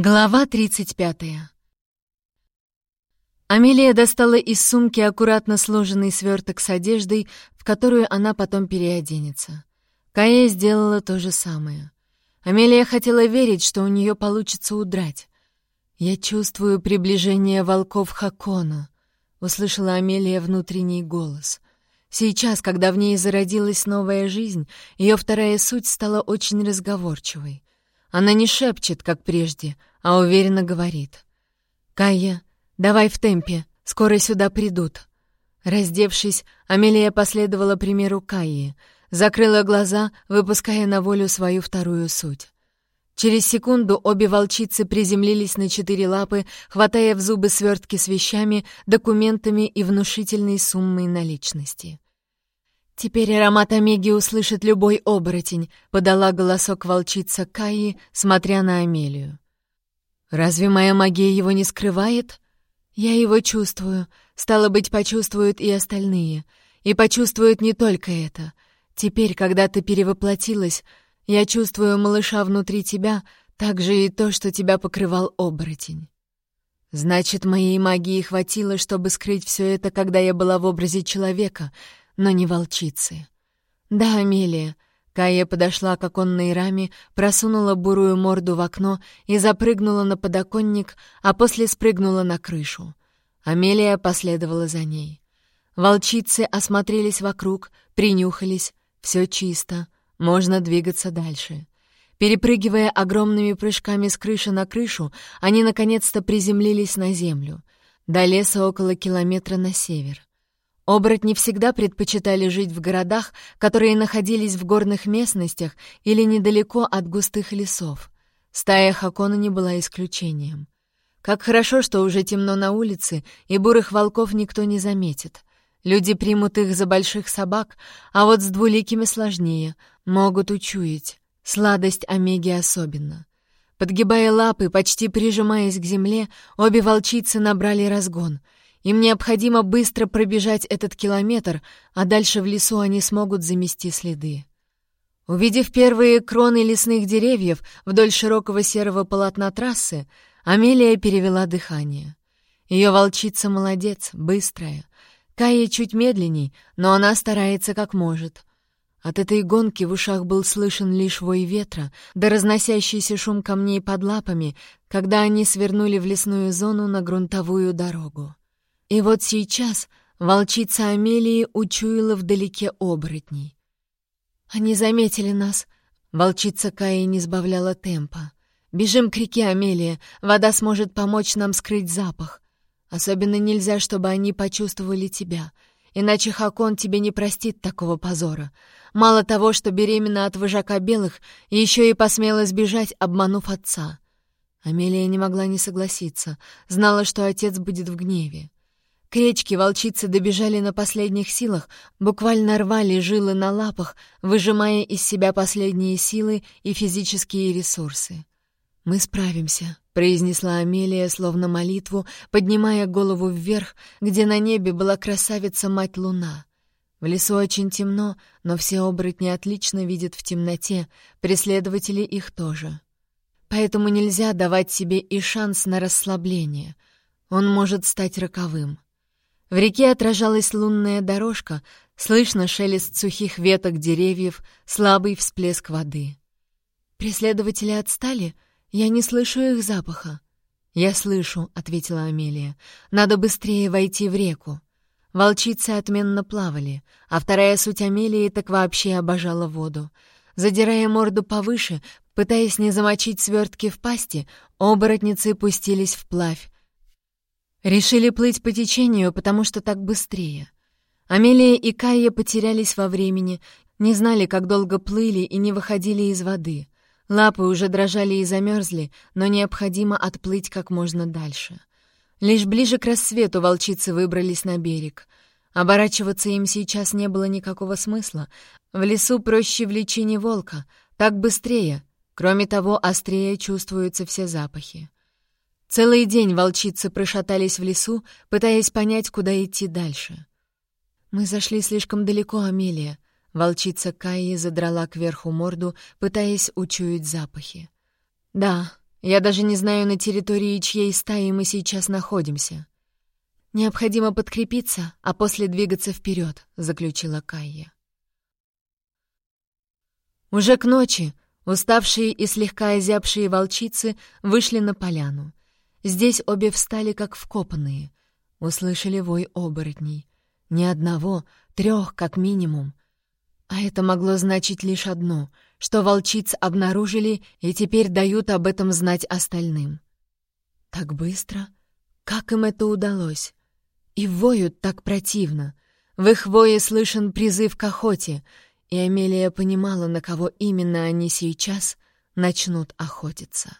Глава 35 Амелия достала из сумки аккуратно сложенный сверток с одеждой, в которую она потом переоденется. Кая сделала то же самое. Амелия хотела верить, что у нее получится удрать. «Я чувствую приближение волков Хакона», — услышала Амелия внутренний голос. Сейчас, когда в ней зародилась новая жизнь, ее вторая суть стала очень разговорчивой. Она не шепчет, как прежде, а уверенно говорит. «Кайя, давай в темпе, скоро сюда придут». Раздевшись, Амелия последовала примеру Кайи, закрыла глаза, выпуская на волю свою вторую суть. Через секунду обе волчицы приземлились на четыре лапы, хватая в зубы свертки с вещами, документами и внушительной суммой наличности. «Теперь аромат Омеги услышит любой оборотень», — подала голосок волчица Каи, смотря на Амелию. «Разве моя магия его не скрывает?» «Я его чувствую. Стало быть, почувствуют и остальные. И почувствуют не только это. Теперь, когда ты перевоплотилась, я чувствую малыша внутри тебя, так же и то, что тебя покрывал оборотень». «Значит, моей магии хватило, чтобы скрыть все это, когда я была в образе человека», но не волчицы. «Да, Амелия». Кая подошла к оконной раме, просунула бурую морду в окно и запрыгнула на подоконник, а после спрыгнула на крышу. Амелия последовала за ней. Волчицы осмотрелись вокруг, принюхались. Все чисто, можно двигаться дальше. Перепрыгивая огромными прыжками с крыши на крышу, они наконец-то приземлились на землю. До леса около километра на север. Оборотни всегда предпочитали жить в городах, которые находились в горных местностях или недалеко от густых лесов. Стая Хакона не была исключением. Как хорошо, что уже темно на улице, и бурых волков никто не заметит. Люди примут их за больших собак, а вот с двуликими сложнее, могут учуять. Сладость Омеги особенно. Подгибая лапы, почти прижимаясь к земле, обе волчицы набрали разгон — им необходимо быстро пробежать этот километр, а дальше в лесу они смогут замести следы. Увидев первые кроны лесных деревьев вдоль широкого серого полотна трассы, Амелия перевела дыхание. Ее волчица молодец, быстрая. Кая чуть медленней, но она старается как может. От этой гонки в ушах был слышен лишь вой ветра, да разносящийся шум камней под лапами, когда они свернули в лесную зону на грунтовую дорогу. И вот сейчас волчица Амелии учуяла вдалеке оборотней. «Они заметили нас», — волчица Каи не сбавляла темпа. «Бежим к реке, Амелия, вода сможет помочь нам скрыть запах. Особенно нельзя, чтобы они почувствовали тебя, иначе Хакон тебе не простит такого позора. Мало того, что беременна от выжака белых, еще и посмела сбежать, обманув отца». Амелия не могла не согласиться, знала, что отец будет в гневе. К речке волчицы добежали на последних силах, буквально рвали жилы на лапах, выжимая из себя последние силы и физические ресурсы. «Мы справимся», — произнесла Амелия, словно молитву, поднимая голову вверх, где на небе была красавица-мать Луна. В лесу очень темно, но все оборотни отлично видят в темноте, преследователи их тоже. Поэтому нельзя давать себе и шанс на расслабление. Он может стать роковым. В реке отражалась лунная дорожка, слышно шелест сухих веток деревьев, слабый всплеск воды. «Преследователи отстали? Я не слышу их запаха». «Я слышу», — ответила Амелия. «Надо быстрее войти в реку». Волчицы отменно плавали, а вторая суть Амелии так вообще обожала воду. Задирая морду повыше, пытаясь не замочить свертки в пасти, оборотницы пустились вплавь, Решили плыть по течению, потому что так быстрее. Амелия и Кайя потерялись во времени, не знали, как долго плыли и не выходили из воды. Лапы уже дрожали и замерзли, но необходимо отплыть как можно дальше. Лишь ближе к рассвету волчицы выбрались на берег. Оборачиваться им сейчас не было никакого смысла. В лесу проще в личине волка, так быстрее. Кроме того, острее чувствуются все запахи. Целый день волчицы прошатались в лесу, пытаясь понять, куда идти дальше. «Мы зашли слишком далеко, Амелия», — волчица Кайи задрала кверху морду, пытаясь учуять запахи. «Да, Я даже не знаю, на территории чьей стаи мы сейчас находимся. Необходимо подкрепиться, а после двигаться вперед, заключила Кайя. Уже к ночи уставшие и слегка озябшие волчицы вышли на поляну. Здесь обе встали как вкопанные. Услышали вой оборотней. Ни одного, трех как минимум. А это могло значить лишь одно, что волчиц обнаружили и теперь дают об этом знать остальным. Так быстро? Как им это удалось? И воют так противно. В их вое слышен призыв к охоте, и Амелия понимала, на кого именно они сейчас начнут охотиться.